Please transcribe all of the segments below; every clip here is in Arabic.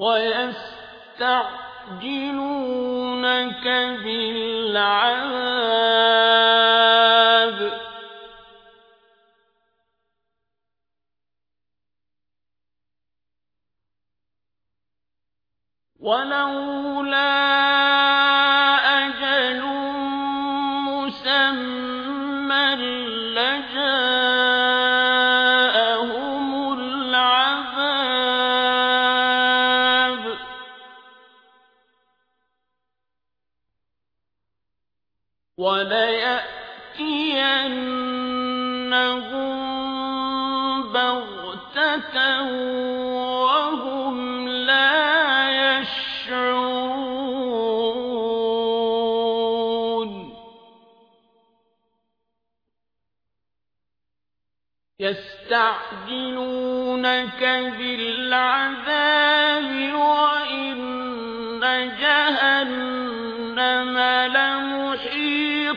وَيَسْتَعْجِلُونَكَ بِالْعَذَابِ ۚ. وَلَوْلَا أَجَلٌ مُّسَمًّى لَّجَاءَهُمُ وَلَيَأْتِيَنَّهُم بَغْتَةً وَهُمْ لَا يَشْعُرُونَ. يَسْتَعْجِلُونَكَ بِالْعَذَابِ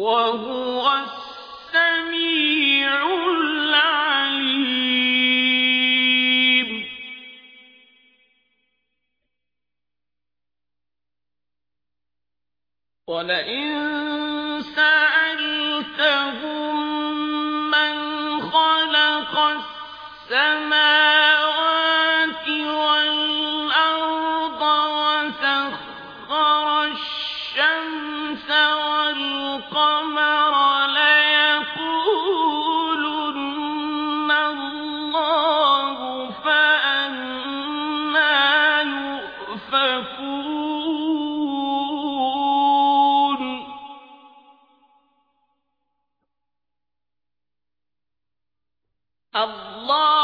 وَهُوَ السَّمِيعُ الْعَلِيمُ. وَلَئِن سَأَلْتَهُم مَّنْ خَلَقَ السَّمَاوَاتِ الله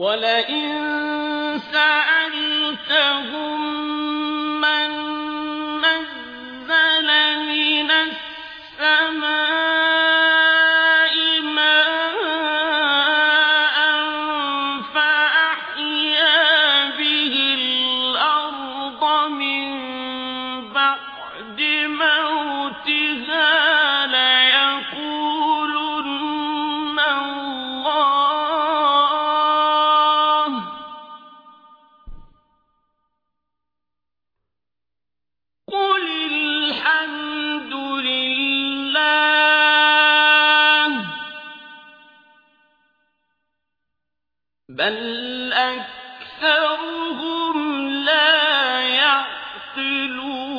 ولئن سألتهم من نزل من السماء بل أكثرهم لا يعقلون